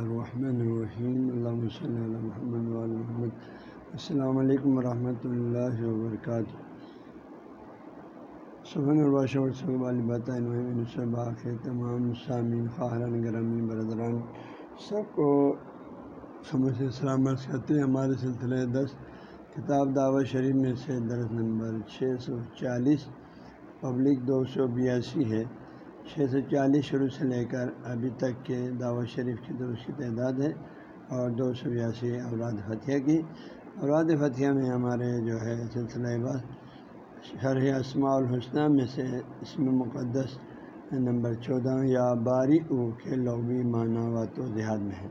الرحمن الرحیم اللہ صلی محمد محمد. السلام علیکم ورحمۃ اللہ وبرکاتہ صبح باقی تمام، سامعین، خواہران، گرامی، برادران، سب کو سمجھ سے سلامت کرتے ہیں۔ ہمارے سلسلے دس، کتاب دعوت شریف میں سے درس نمبر چھ سو چالیس، پبلک دو سو بیاسی ہے۔ چھ سو چالیس شروع سے لے کر ابھی تک کے دعوت شریف کی درست کی تعداد ہے اور دو سو بیاسی اوراد فتح کی۔ اوراد فتح میں ہمارے جو ہے سلسلہ بات شرح اسماع الحسنہ میں سے اسم مقدس نمبر چودہ یا باری او کے لغوی معنی و تو دیہات میں ہے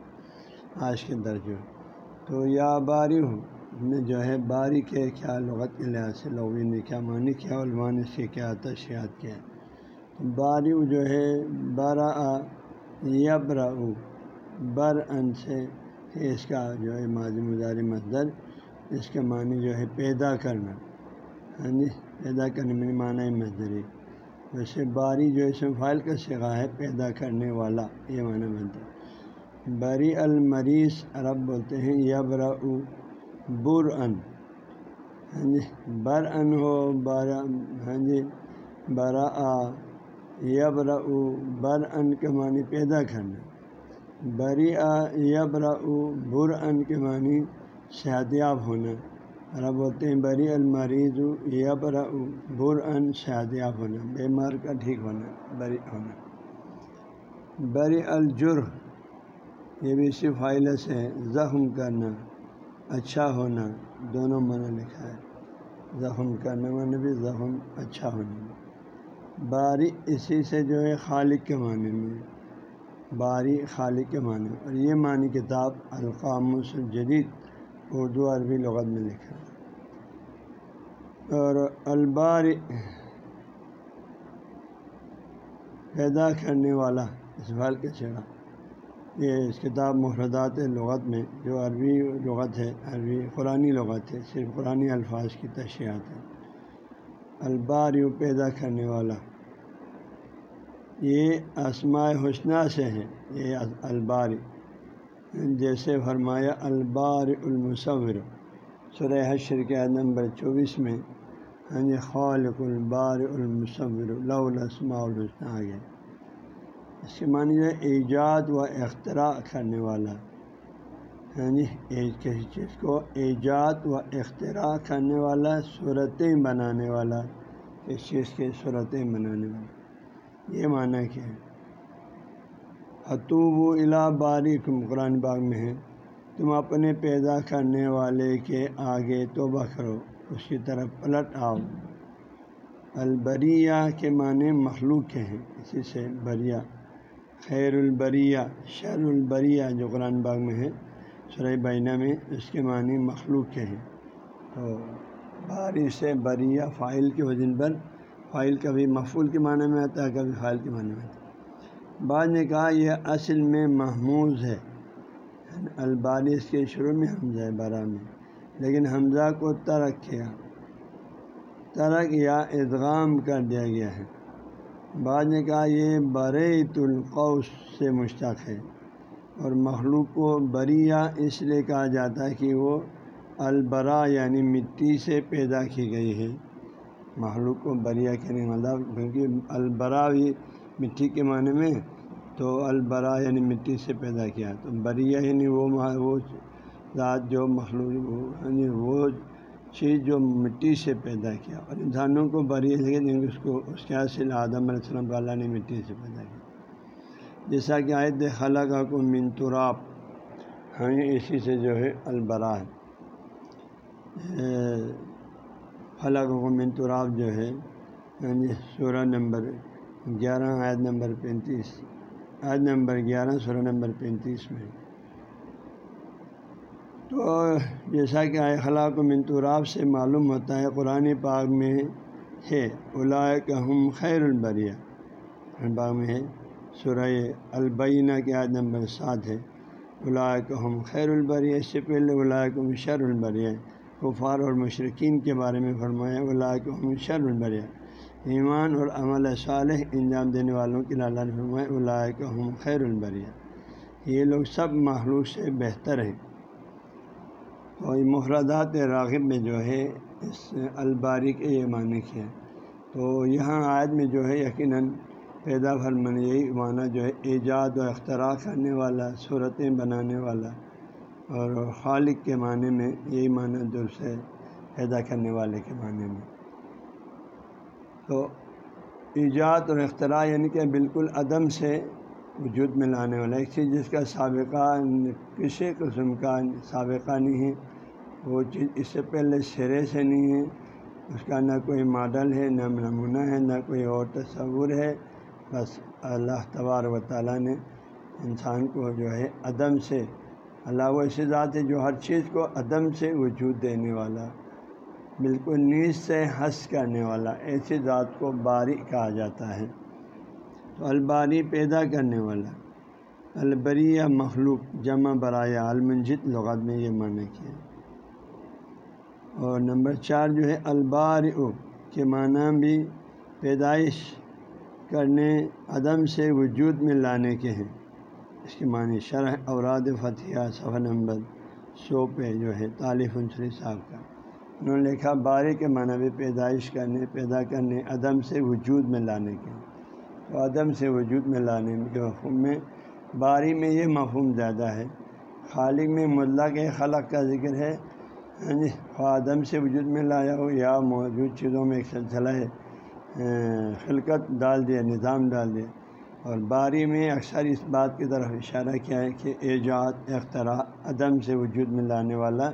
آج کے درجہ تو یا باری ہو میں جو ہے باری کے کیا لغت کے لحاظ سے لغوی نے کیا معنی کیا علمان اس کے کیا تشریحات کیا باری جو ہے برا یبرا بر ان سے اس کا جو ہے ماضی مزار مزدر اس کا معنی جو ہے پیدا کرنا۔ ہاں جی پیدا کرنے میں معنی مزدری ویسے باری جو ہے فائل کا سگا ہے پیدا کرنے والا، یہ معنی بنتا ہے۔ بری المریض عرب بولتے ہیں یبرا بر ان ہاں جی یعنی بر ان ہو بارہ ہاں جی برا یعنی آ یبر بر ان کے معنی پیدا کرنا۔ بری آ یبر بر ان کے معنی صحتیاب ہونا۔ عرب بولتے ہیں بری المریض یبر بر ان صحتیاب ہونا۔ بیمار کا ٹھیک ہونا، بری ہونا۔ بری الجر یہ بھی اسی فائل سے زخم کرنا اچھا ہونا، دونوں معنی لکھا ہے۔ زخم کرنا معنی بھی زخم اچھا ہونا۔ باری اسی سے جو ہے خالق کے معنی میں، باری خالق کے معنی اور یہ معنی کتاب القام جدید اردو عربی لغت میں لکھا اور البار پیدا کرنے والا اس بال کے چڑھا یہ اس کتاب محردات لغت میں جو عربی لغت ہے، عربی قرآن لغت ہے، صرف قرآن الفاظ کی تشریحات ہے البار پیدا کرنے والا یہ آسماء حسنہ سے ہے یہ البار جیسے فرمایا البار المصور سرح حشر کے نمبر چوبیس میں ہاں جی خالق البار المصور الاسماء الحسنہ آ گئے اس کے معنی جو ہے ایجاد و اختراع کرنے والا۔ ہاں جی کسی چیز کو ایجاد و اختراع کرنے والا، صورتیں بنانے والا کسی چیز کی صورتیں بنانے والا؟ یہ معنی کیا ہے؟ حتوب و الا باریک قرآن باغ میں ہے، تم اپنے پیدا کرنے والے کے آگے توبہ کرو، اس کی طرف پلٹ آؤ۔ البریہ کے معنی مخلوق کے ہیں، اسی سے بریا خیر البریہ، شر البریہ جو قرآن باغ میں ہے سرح بینہ میں اس کے معنی مخلوق کے ہیں۔ تو بارش سے بریہ فائل کے وزن پر فائل کبھی مفول کے معنی میں آتا ہے، کبھی فائل کے معنی میں آتا ہے۔ بعض نے کہا، یہ اصل میں محموز ہے۔ البارش کے شروع میں حمزہ ہے، برا میں۔ لیکن حمزہ کو ترک کیا ترک یا ادغام کر دیا گیا ہے۔ بعض نے کہا، یہ برعت القوس سے مشتق ہے۔ اور مخلوق کو بریہ اس لیے کہا جاتا ہے کہ وہ البرا یعنی مٹی سے پیدا کی گئی ہے۔ مخلوق کو بریا کہنے مطلب کیونکہ البرا بھی مٹی کے معنی میں تو البرا یعنی مٹی سے پیدا کیا تو بریا یعنی وہ وہ ذات جو مخلوق یعنی وہ چیز جو مٹی سے پیدا کیا اور انسانوں کو بری لیکن اس کو، اس کے حاصل آدم علیہ السلام اللہ نے مٹی سے پیدا کیا۔ جیسا کہ عائد خلا کا کو منتراب ہاں اسی سے جو ہے البرا ہے۔ خلا کو منتراب جو ہے یعنی سورہ نمبر گیارہ عائد نمبر پینتیس عائد نمبر گیارہ سورہ نمبر پینتیس میں۔ تو جیسا کہ آئے خلا کو منتوراب سے معلوم ہوتا ہے، قرآن پاک میں ہے کہ ہم خیر البریہ۔ باغ میں ہے، سورہ البینہ کے عاد نمبر سات ہے کہ ہم خیر البریہ، اس سے پہلے کو شر البریہ۔ کفار اور مشرقین کے بارے میں فرمایا کہ ہم شر البریہ ایمان اور عمل صالح انجام دینے والوں کی اللہ کا ہم خیر البریہ یہ لوگ سب مخلوق سے بہتر ہیں۔ تو مفردات راغب میں جو ہے، اس الباری کے یہ معنی کیا۔ تو یہاں عائد میں جو ہے، یقیناً پیدا فرمن یہی معنی جو ہے، ایجاد و اختراع کرنے والا، صورتیں بنانے والا۔ اور خالق کے معنی میں یہی معنی درست ہے، پیدا کرنے والے کے معنی میں۔ تو ایجاد اور اختراع یعنی کہ بالکل عدم سے وجود میں لانے والا۔ ایک چیز جس کا سابقہ کسی قسم کا سابقہ نہیں ہے، وہ چیز اس سے پہلے سرے سے نہیں ہے۔ اس کا نہ کوئی ماڈل ہے، نہ نمونہ ہے، نہ کوئی اور تصور ہے۔ بس اللہ تبار و تعالیٰ نے انسان کو جو ہے عدم سے اللہ وہ ایسی ذات ہے جو ہر چیز کو عدم سے وجود دینے والا، بالکل نیز سے ہنس کرنے والا ایسی ذات کو باری کہا جاتا ہے۔ تو الباری پیدا کرنے والا، البری یا مخلوق جمع برائے المنجد لغت میں یہ معنی کیا اور نمبر چار جو ہے البار کے معنی بھی پیدائش کرنے، عدم سے وجود میں لانے کے ہیں۔ اس کے معنی شرح اوراد فتح صفحہ نمبر سو پہ جو ہے طالف انصری صاحب کا۔ انہوں نے لکھا بارے کے معنی بھی پیدائش کرنے، پیدا کرنے، عدم سے وجود میں لانے کے۔ تو عدم سے وجود میں لانے کے مفہوم میں، باری میں یہ مفہوم زیادہ ہے۔ خالق میں ملا کے خلق کا ذکر ہے۔ ہاں جی سے وجود میں لایا ہو یا موجود چیزوں میں ایک سلسلہ ہے خلقت ڈال دیا، نظام ڈال دیا۔ اور باری میں اکثر اس بات کی طرف اشارہ کیا ہے کہ ایجاد، اختراع، عدم سے وجود میں لانے والا،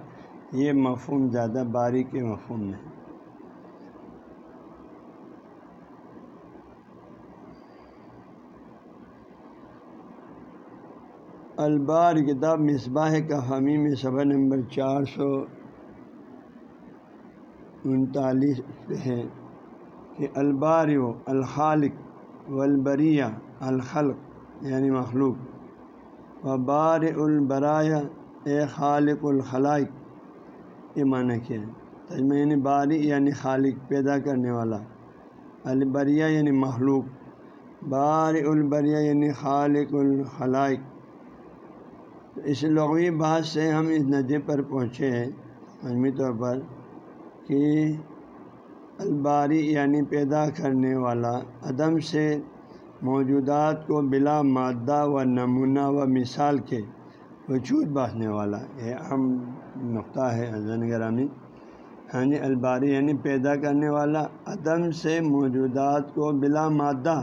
یہ مفہوم زیادہ باری کے مفہوم میں البار کتاب مصباح کا حمی میں صفحہ نمبر چار سو انتالیس ہے کہ البار و الخالق والبریہ، الخلق یعنی مخلوق. و بار البرایا اے خالق الخلائق. یہ معنی کیا ہے؟ تجمہ یعنی باری یعنی خالق، پیدا کرنے والا. البریہ یعنی مخلوق. بار البریہ یعنی خالق الخلائق. اس لغوی بات سے ہم اس ندی پر پہنچے ہیں عالمی طور پر، کہ الباری یعنی پیدا کرنے والا، عدم سے موجودات کو بلا مادہ و نمونہ و مثال کے وجود بانٹنے والا۔ یہ اہم نقطہ ہے حضرت گرامی۔ ہاں جی الباری یعنی پیدا کرنے والا، عدم سے موجودات کو بلا مادہ۔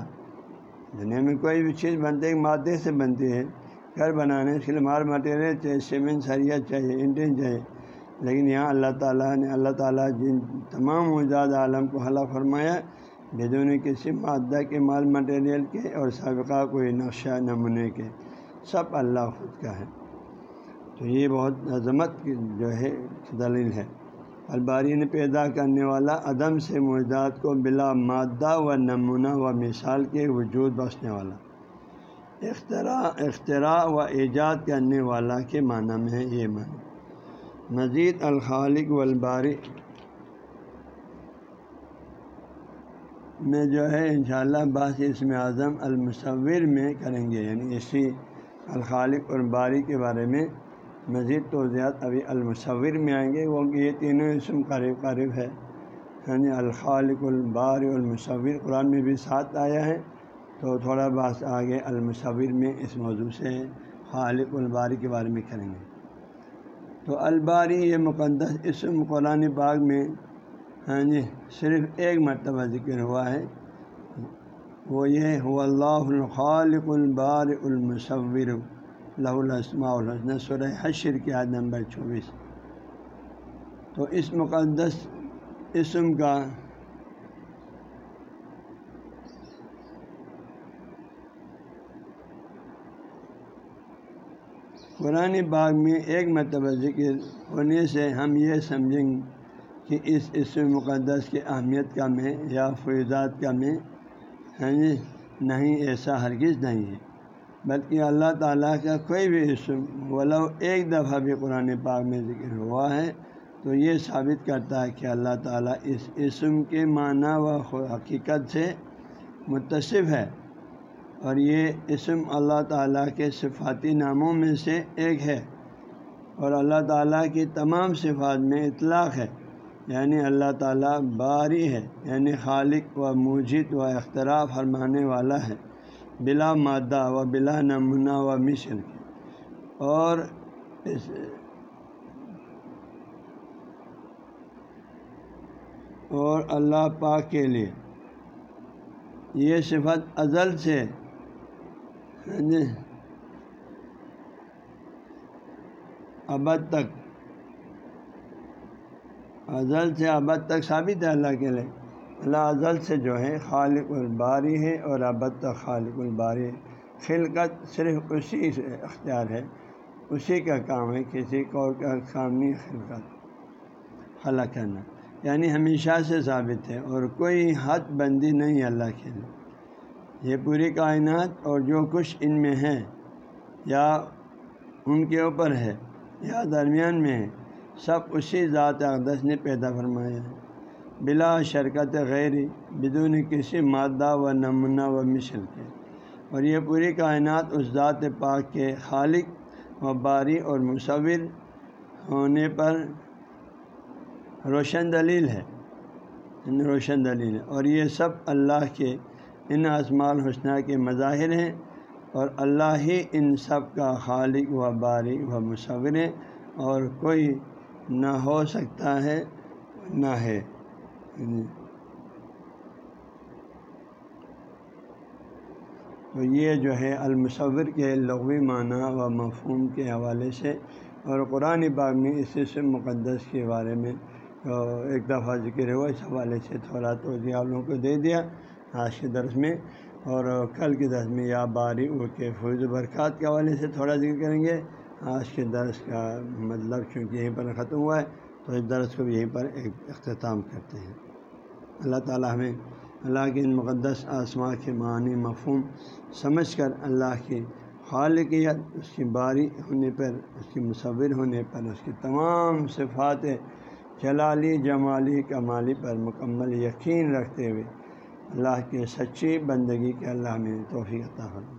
دنیا میں کوئی بھی چیز بنتی ہے مادے سے بنتی ہے۔ گھر بنانے کے لیے مار مٹیریل چاہیے سیمنٹ، سریا چاہیے انٹین چاہیے۔ لیکن یہاں اللہ تعالیٰ نے اللہ تعالیٰ جن تمام موجود عالم کو حلق فرمایا بدون کسی مادہ کے مال مٹیریل کے اور سابقہ کوئی نقشہ نمونے کے، سب اللہ خود کا ہے۔ تو یہ بہت عظمت کی جو ہے، دلیل ہے۔ الباری نے پیدا کرنے والا عدم سے موجودات کو بلا مادہ و نمونہ و مثال کے وجود بخشنے والا۔ اختراع اختراع و ایجاد کرنے والا کے معنی میں ہے یہ معنی مزید الخالق والباری میں جو ہے انشاءاللہ شاء اللہ اسم اعظم المصور میں کریں گے یعنی اسی الخالق اور باری کے بارے میں مزید توضیحات ابھی المصور میں آئیں گے وہ یہ تینوں اسم قریب قریب ہے۔ یعنی الخالق الباری المصور، قرآن میں بھی ساتھ آیا ہے تو تھوڑا بات آگے المصور میں اس موضوع سے خالق الباری کے بارے میں کریں گے۔ تو الباری یہ مقدس اسم قرآن باغ میں ہاں جی صرف ایک مرتبہ ذکر ہوا ہے۔ وہ یہ ہو اللہ الخالق البار المصور لہ الاسماء الحسن سورہ حشر کی حد نمبر چوبیس۔ تو اس مقدس اسم کا قرآن باغ میں ایک مرتبہ ذکر ہونے سے ہم یہ سمجھیں کہ اس اسم مقدس کی اہمیت کا میں یا فیضات کا میں ہے نہیں، ایسا ہرگز نہیں ہے۔ بلکہ اللہ تعالیٰ کا کوئی بھی اسم ولو ایک دفعہ بھی قرآن پاک میں ذکر ہوا ہے تو یہ ثابت کرتا ہے کہ اللہ تعالیٰ اس اسم کے معنی و حقیقت سے متصف ہے۔ اور یہ اسم اللہ تعالیٰ کے صفاتی ناموں میں سے ایک ہے۔ اور اللہ تعالیٰ کی تمام صفات میں اطلاق ہے یعنی اللہ تعالیٰ باری ہے یعنی خالق و موجد و اختراف فرمانے والا ہے، بلا مادہ و بلا نمونہ و مشر اور اس اور اللہ پاک کے لیے یہ صفت ازل سے جی ابد تک ازل سے ابد تک ثابت ہے اللہ کے لیے اللہ ازل سے جو ہے خالق الباری ہے اور ابد تک خالق الباری خلقت صرف اسی سے اختیار ہے اسی کا کام ہے کسی کو کا کام نہیں خلقت خلا کرنا یعنی ہمیشہ سے ثابت ہے اور کوئی حد بندی نہیں اللہ کے لیے یہ پوری کائنات اور جو کچھ ان میں ہے یا ان کے اوپر ہے یا درمیان میں ہے، سب اسی ذات اقدس نے پیدا فرمایا ہے۔ بلا شرکت غیر، بدون کسی مادہ و نمونہ و مشل کے۔ اور یہ پوری کائنات اس ذات پاک کے خالق و باری اور مصور ہونے پر روشن دلیل ہے۔ یعنی روشن دلیل ہے۔ اور یہ سب اللہ کے ان اسمال الحسنہ کے مظاہر ہیں اور اللہ ہی ان سب کا خالق و باری و مصور ہے اور کوئی نہ ہو سکتا ہے، نہ ہے۔ تو یہ جو ہے المصور کے لغوی معنی و مفہوم کے حوالے سے اور قرآن باغ میں اسی سے مقدس کے بارے میں ایک دفعہ ذکر ہوا، اس حوالے سے تھوڑا تو آپ لوگوں کو دے دیا۔ آج کے درس میں اور کل کے درس میں یا باری او کے فوج و برکات کے حوالے سے تھوڑا ذکر کریں گے۔ آج کے درس کا مطلب چونکہ یہیں پر ختم ہوا ہے، تو اس درس کو یہیں پر ایک اختتام کرتے ہیں۔ اللہ تعالیٰ ہمیں اللہ کے ان مقدس آسما کے معنی، مفہوم سمجھ کر اللہ کی خالقیت، اس کی باری ہونے پر، اس کی مصور ہونے پر، اس کی تمام صفات جلالی جمالی کمالی پر مکمل یقین رکھتے ہوئے اللہ کے سچی بندگی کے اللہ میں توفیق عطا فرمائے۔